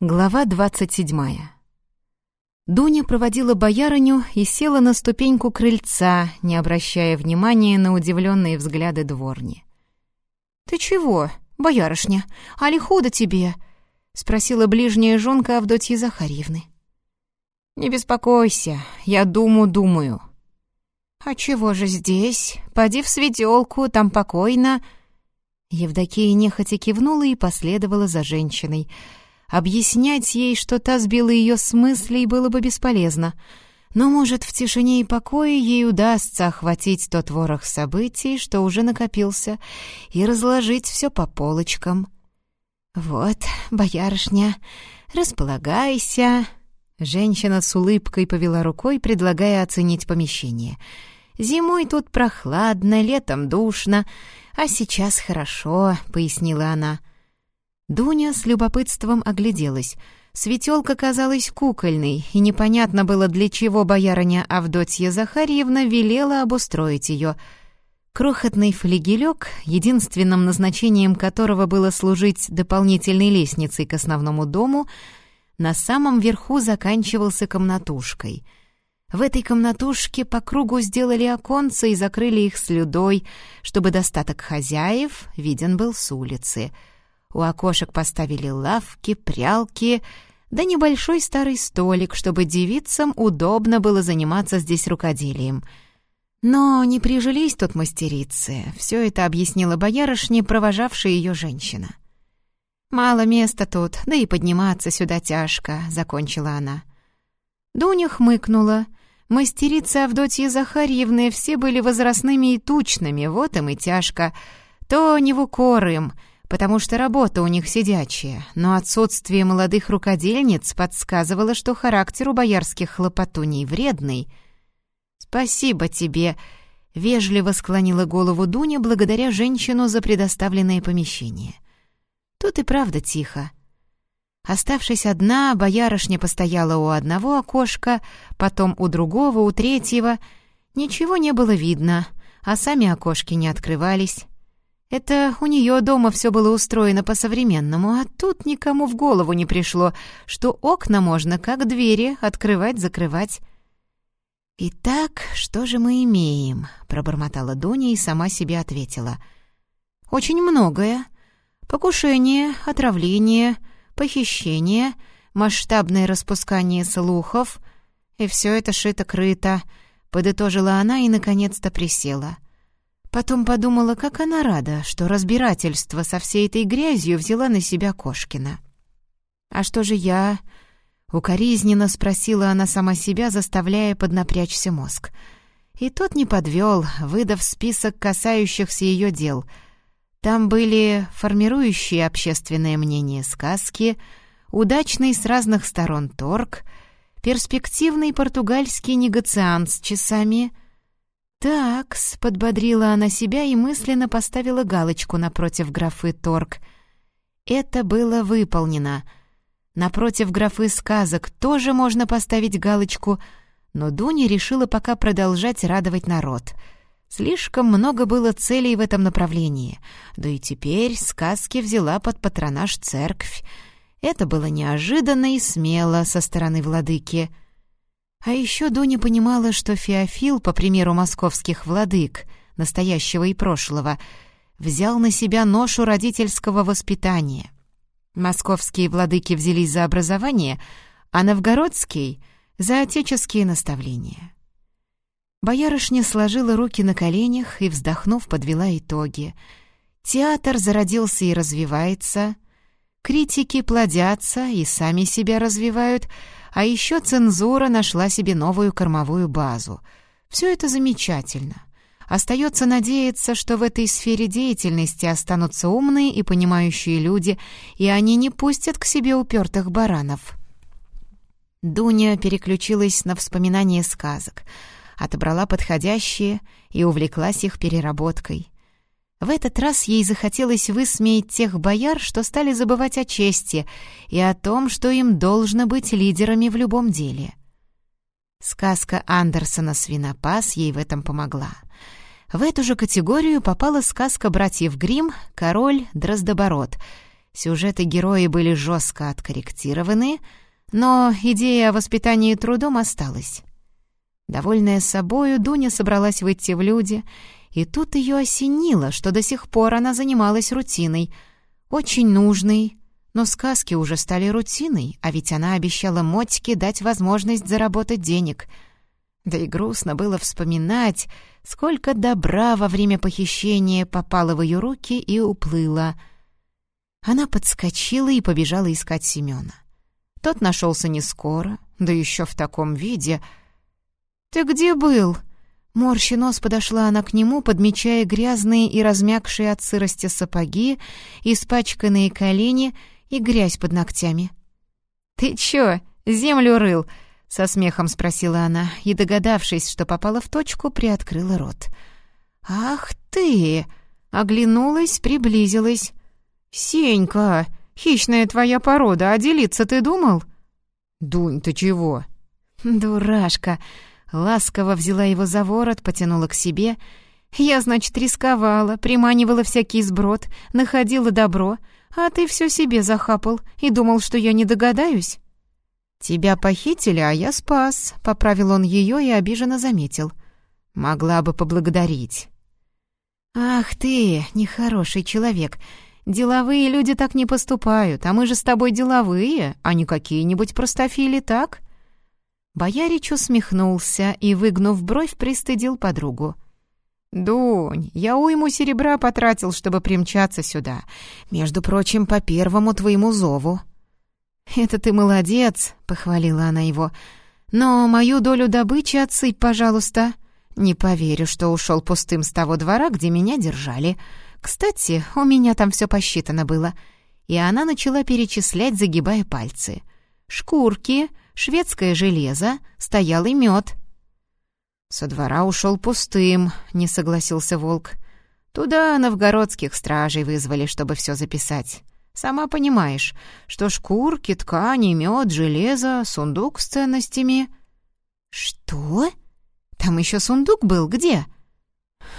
Глава двадцать седьмая. Дуня проводила боярыню и села на ступеньку крыльца, не обращая внимания на удивленные взгляды дворни. «Ты чего, боярышня? Али худо тебе?» — спросила ближняя жонка Авдотьи Захарьевны. «Не беспокойся, я думу-думаю». «А чего же здесь? Поди в светелку, там покойно». Евдокия нехотя кивнула и последовала за женщиной — Объяснять ей, что та сбила ее с мыслей, было бы бесполезно. Но, может, в тишине и покое ей удастся охватить тот ворох событий, что уже накопился, и разложить все по полочкам. «Вот, боярышня, располагайся». Женщина с улыбкой повела рукой, предлагая оценить помещение. «Зимой тут прохладно, летом душно, а сейчас хорошо», — пояснила она. Дуня с любопытством огляделась. Светелка казалась кукольной, и непонятно было, для чего боярыня Авдотья Захарьевна велела обустроить ее. Крохотный флигелек, единственным назначением которого было служить дополнительной лестницей к основному дому, на самом верху заканчивался комнатушкой. В этой комнатушке по кругу сделали оконца и закрыли их слюдой, чтобы достаток хозяев виден был с улицы — у окошек поставили лавки, прялки, да небольшой старый столик, чтобы девицам удобно было заниматься здесь рукоделием. Но не прижились тут мастерицы, все это объяснила боярышне, провожавшая ее женщина. «Мало места тут, да и подниматься сюда тяжко», — закончила она. Дуня хмыкнула. Мастерицы Авдотьи Захарьевны все были возрастными и тучными, вот им и тяжко. То не в укор им — потому что работа у них сидячая, но отсутствие молодых рукодельниц подсказывало, что характер у боярских хлопотуней вредный. «Спасибо тебе», — вежливо склонила голову Дуня благодаря женщину за предоставленное помещение. Тут и правда тихо. Оставшись одна, боярышня постояла у одного окошка, потом у другого, у третьего. Ничего не было видно, а сами окошки не открывались. Это у нее дома все было устроено по-современному, а тут никому в голову не пришло, что окна можно, как двери, открывать-закрывать. «Итак, что же мы имеем?» — пробормотала Дуня и сама себе ответила. «Очень многое. Покушение, отравление, похищение, масштабное распускание слухов. И все это шито-крыто», — подытожила она и, наконец-то, присела — Потом подумала, как она рада, что разбирательство со всей этой грязью взяла на себя Кошкина. «А что же я?» — укоризненно спросила она сама себя, заставляя поднапрячься мозг. И тот не подвел, выдав список касающихся ее дел. Там были формирующие общественное мнение сказки, удачный с разных сторон торг, перспективный португальский негациант с часами — «Такс», — подбодрила она себя и мысленно поставила галочку напротив графы «Торг». Это было выполнено. Напротив графы «Сказок» тоже можно поставить галочку, но Дуня решила пока продолжать радовать народ. Слишком много было целей в этом направлении, да и теперь сказки взяла под патронаж церковь. Это было неожиданно и смело со стороны владыки — а еще Дуня понимала, что Феофил, по примеру московских владык, настоящего и прошлого, взял на себя ношу родительского воспитания. Московские владыки взялись за образование, а новгородский — за отеческие наставления. Боярышня сложила руки на коленях и, вздохнув, подвела итоги. Театр зародился и развивается, критики плодятся и сами себя развивают — а еще цензура нашла себе новую кормовую базу. Все это замечательно. Остается надеяться, что в этой сфере деятельности останутся умные и понимающие люди, и они не пустят к себе упертых баранов. Дуня переключилась на вспоминание сказок, отобрала подходящие и увлеклась их переработкой. В этот раз ей захотелось высмеять тех бояр, что стали забывать о чести и о том, что им должно быть лидерами в любом деле. Сказка Андерсона «Свинопас» ей в этом помогла. В эту же категорию попала сказка братьев Гримм «Король Дроздоборот». Сюжеты герои были жестко откорректированы, но идея о воспитании трудом осталась. Довольная собою, Дуня собралась выйти в люди, и тут ее осенило, что до сих пор она занималась рутиной, очень нужной, но сказки уже стали рутиной, а ведь она обещала Мотьке дать возможность заработать денег. Да и грустно было вспоминать, сколько добра во время похищения попало в ее руки и уплыло — она подскочила и побежала искать Семена. Тот нашелся не скоро, да еще в таком виде. «Ты где был?» Морщи нос подошла она к нему, подмечая грязные и размякшие от сырости сапоги, испачканные колени и грязь под ногтями. «Ты чё, землю рыл?» — со смехом спросила она, и, догадавшись, что попала в точку, приоткрыла рот. «Ах ты!» — оглянулась, приблизилась. «Сенька, хищная твоя порода, а делиться ты думал?» «Дунь, ты чего?» «Дурашка!» Ласково взяла его за ворот, потянула к себе. «Я, значит, рисковала, приманивала всякий сброд, находила добро, а ты все себе захапал и думал, что я не догадаюсь?» «Тебя похитили, а я спас», — поправил он ее и обиженно заметил. «Могла бы поблагодарить». «Ах ты, нехороший человек!» Деловые люди так не поступают, а мы же с тобой деловые, а не какие-нибудь простофили, так?» Боярич усмехнулся и, выгнув бровь, пристыдил подругу. «Дунь, я уйму серебра потратил, чтобы примчаться сюда. Между прочим, по первому твоему зову». «Это ты молодец», — похвалила она его. «Но мою долю добычи отсыпь, пожалуйста. Не поверю, что ушел пустым с того двора, где меня держали». Кстати, у меня там все посчитано было. И она начала перечислять, загибая пальцы. Шкурки, шведское железо, стоял и мед. «Со двора ушел пустым», — не согласился волк. «Туда новгородских стражей вызвали, чтобы все записать. Сама понимаешь, что шкурки, ткани, мед, железо, сундук с ценностями...» «Что? Там еще сундук был? Где?»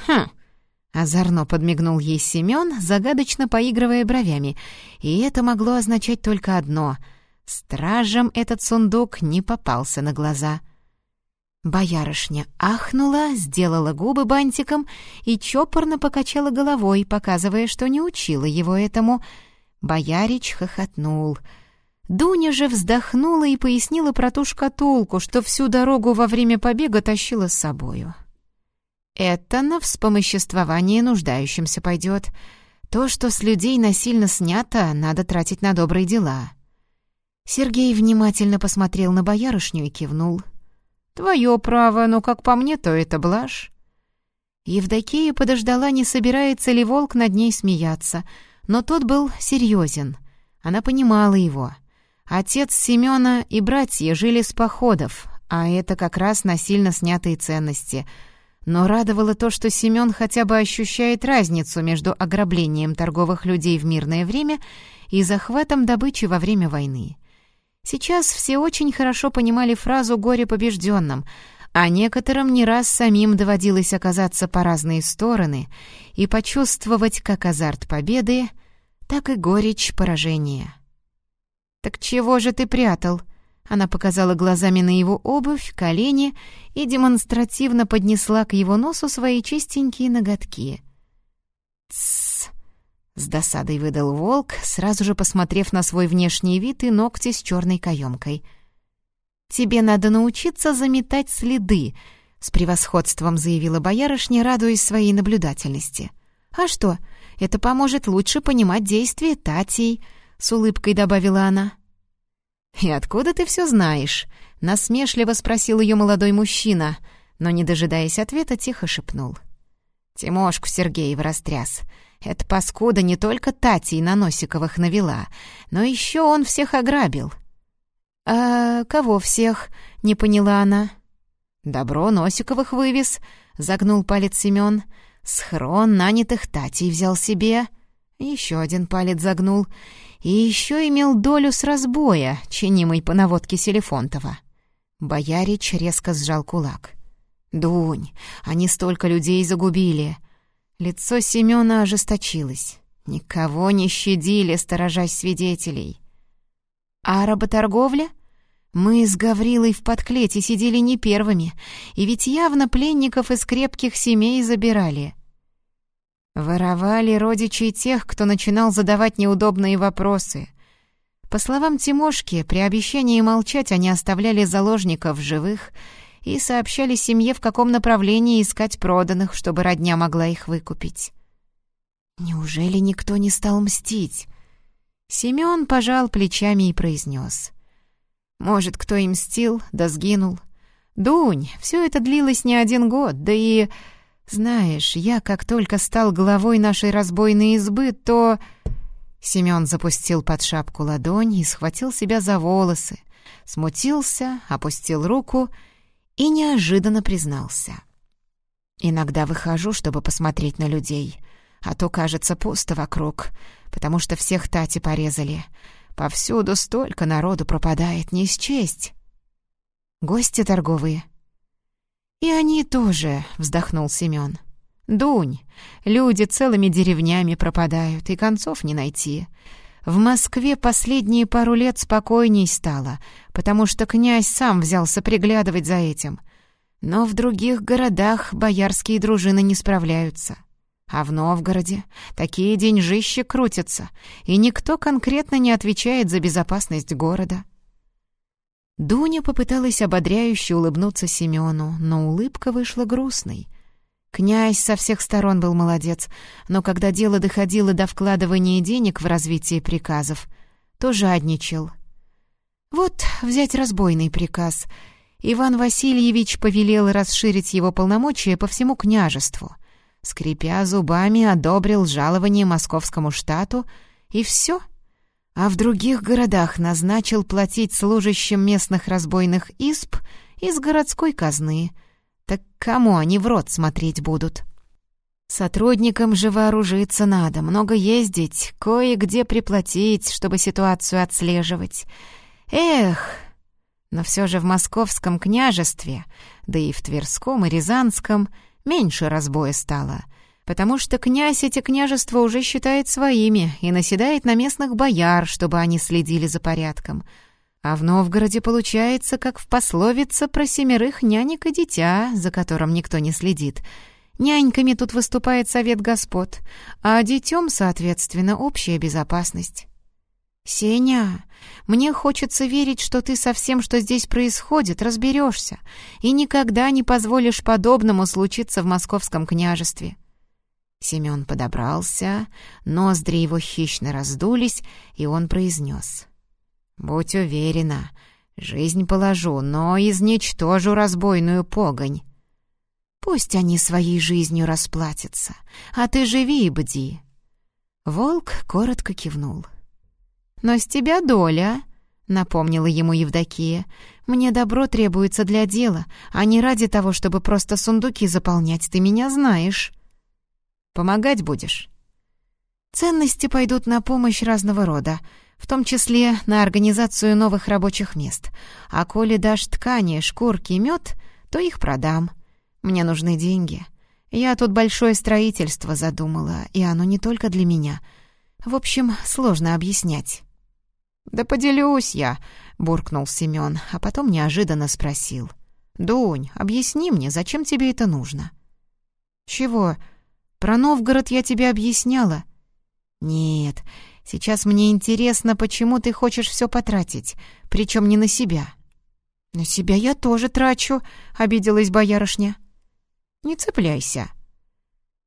«Хм, Озорно подмигнул ей Семен, загадочно поигрывая бровями, и это могло означать только одно — стражам этот сундук не попался на глаза. Боярышня ахнула, сделала губы бантиком и чопорно покачала головой, показывая, что не учила его этому. Боярич хохотнул. Дуня же вздохнула и пояснила про ту шкатулку, что всю дорогу во время побега тащила с собою. Это на вспомоществование нуждающимся пойдет. То, что с людей насильно снято, надо тратить на добрые дела». Сергей внимательно посмотрел на боярышню и кивнул. «Твое право, но, как по мне, то это блажь». Евдокия подождала, не собирается ли волк над ней смеяться, но тот был серьезен. Она понимала его. Отец Семена и братья жили с походов, а это как раз насильно снятые ценности — но радовало то, что Семен хотя бы ощущает разницу между ограблением торговых людей в мирное время и захватом добычи во время войны. Сейчас все очень хорошо понимали фразу «горе побежденным», а некоторым не раз самим доводилось оказаться по разные стороны и почувствовать как азарт победы, так и горечь поражения. «Так чего же ты прятал?» Она показала глазами на его обувь, колени и демонстративно поднесла к его носу свои чистенькие ноготки. «Тссс!» — с досадой выдал волк, сразу же посмотрев на свой внешний вид и ногти с черной каемкой. «Тебе надо научиться заметать следы», — с превосходством заявила боярышня, радуясь своей наблюдательности. «А что, это поможет лучше понимать действия Татей», — с улыбкой добавила она. «И откуда ты все знаешь?» — насмешливо спросил ее молодой мужчина, но, не дожидаясь ответа, тихо шепнул. Тимошку Сергеев растряс. Эта паскуда не только Татей на Носиковых навела, но еще он всех ограбил. «А кого всех?» — не поняла она. «Добро Носиковых вывез», — загнул палец Семен. «Схрон нанятых Татей взял себе». Еще один палец загнул и еще имел долю с разбоя, чинимой по наводке Селефонтова. Боярич резко сжал кулак. «Дунь, они столько людей загубили!» Лицо Семена ожесточилось. Никого не щадили, сторожась свидетелей. А работорговля? Мы с Гаврилой в подклете сидели не первыми, и ведь явно пленников из крепких семей забирали. Воровали родичей тех, кто начинал задавать неудобные вопросы. По словам Тимошки, при обещании молчать они оставляли заложников живых и сообщали семье, в каком направлении искать проданных, чтобы родня могла их выкупить. Неужели никто не стал мстить? Семён пожал плечами и произнес. Может, кто и мстил, да сгинул. Дунь, все это длилось не один год, да и... Знаешь, я как только стал главой нашей разбойной избы, то... Семён запустил под шапку ладонь и схватил себя за волосы, смутился, опустил руку и неожиданно признался. «Иногда выхожу, чтобы посмотреть на людей, а то, кажется, пусто вокруг, потому что всех тати порезали. Повсюду столько народу пропадает, не счесть. Гости торговые. И они тоже, вздохнул Семен. Дунь, люди целыми деревнями пропадают, и концов не найти. В Москве последние пару лет спокойней стало, потому что князь сам взялся приглядывать за этим. Но в других городах боярские дружины не справляются. А в Новгороде такие деньжищи крутятся, и никто конкретно не отвечает за безопасность города. Дуня попыталась ободряюще улыбнуться Семену, но улыбка вышла грустной. Князь со всех сторон был молодец, но когда дело доходило до вкладывания денег в развитие приказов, то жадничал. Вот взять разбойный приказ. Иван Васильевич повелел расширить его полномочия по всему княжеству — скрипя зубами, одобрил жалование московскому штату, и все. А в других городах назначил платить служащим местных разбойных исп из городской казны. Так кому они в рот смотреть будут? Сотрудникам же вооружиться надо, много ездить, кое-где приплатить, чтобы ситуацию отслеживать. Эх! Но все же в московском княжестве, да и в Тверском и Рязанском — меньше разбоя стало, потому что князь эти княжества уже считает своими и наседает на местных бояр, чтобы они следили за порядком. А в Новгороде получается, как в пословице про семерых нянек и дитя, за которым никто не следит. Няньками тут выступает совет господ, а детем, соответственно, общая безопасность. «Сеня, мне хочется верить, что ты со всем, что здесь происходит, разберешься и никогда не позволишь подобному случиться в московском княжестве». Семен подобрался, ноздри его хищно раздулись, и он произнес. «Будь уверена, жизнь положу, но изничтожу разбойную погонь. Пусть они своей жизнью расплатятся, а ты живи и бди». Волк коротко кивнул. «Но с тебя доля», — напомнила ему Евдокия. «Мне добро требуется для дела, а не ради того, чтобы просто сундуки заполнять, ты меня знаешь». «Помогать будешь?» «Ценности пойдут на помощь разного рода, в том числе на организацию новых рабочих мест. А коли дашь ткани, шкурки и мед, то их продам. Мне нужны деньги. Я тут большое строительство задумала, и оно не только для меня. В общем, сложно объяснять». «Да поделюсь я», — буркнул Семен, а потом неожиданно спросил. «Дунь, объясни мне, зачем тебе это нужно?» «Чего? Про Новгород я тебе объясняла». «Нет, сейчас мне интересно, почему ты хочешь все потратить, причем не на себя». «На себя я тоже трачу», — обиделась боярышня. «Не цепляйся».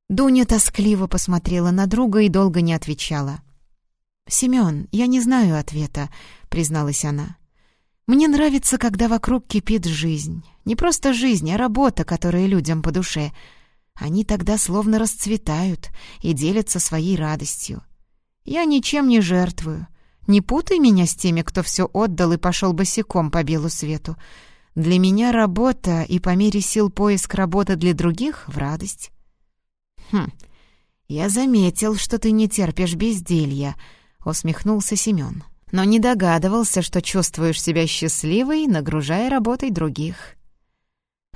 Дуня тоскливо посмотрела на друга и долго не отвечала. «Семён, я не знаю ответа», — призналась она. «Мне нравится, когда вокруг кипит жизнь. Не просто жизнь, а работа, которая людям по душе. Они тогда словно расцветают и делятся своей радостью. Я ничем не жертвую. Не путай меня с теми, кто все отдал и пошел босиком по белу свету. Для меня работа и по мере сил поиск работы для других — в радость». «Хм, я заметил, что ты не терпишь безделья», — усмехнулся Семен, но не догадывался, что чувствуешь себя счастливой, нагружая работой других.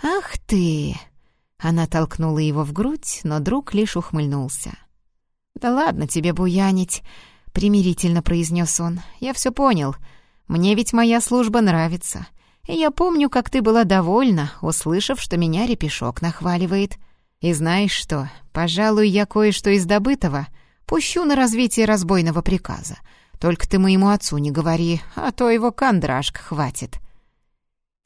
«Ах ты!» — она толкнула его в грудь, но друг лишь ухмыльнулся. «Да ладно тебе буянить», — примирительно произнес он. «Я все понял. Мне ведь моя служба нравится. И я помню, как ты была довольна, услышав, что меня репешок нахваливает. И знаешь что, пожалуй, я кое-что из добытого пущу на развитие разбойного приказа. Только ты моему отцу не говори, а то его кондрашка хватит».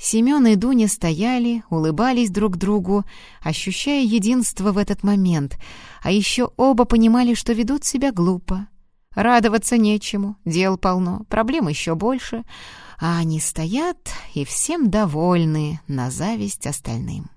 Семён и Дуня стояли, улыбались друг другу, ощущая единство в этот момент, а еще оба понимали, что ведут себя глупо. Радоваться нечему, дел полно, проблем еще больше, а они стоят и всем довольны на зависть остальным.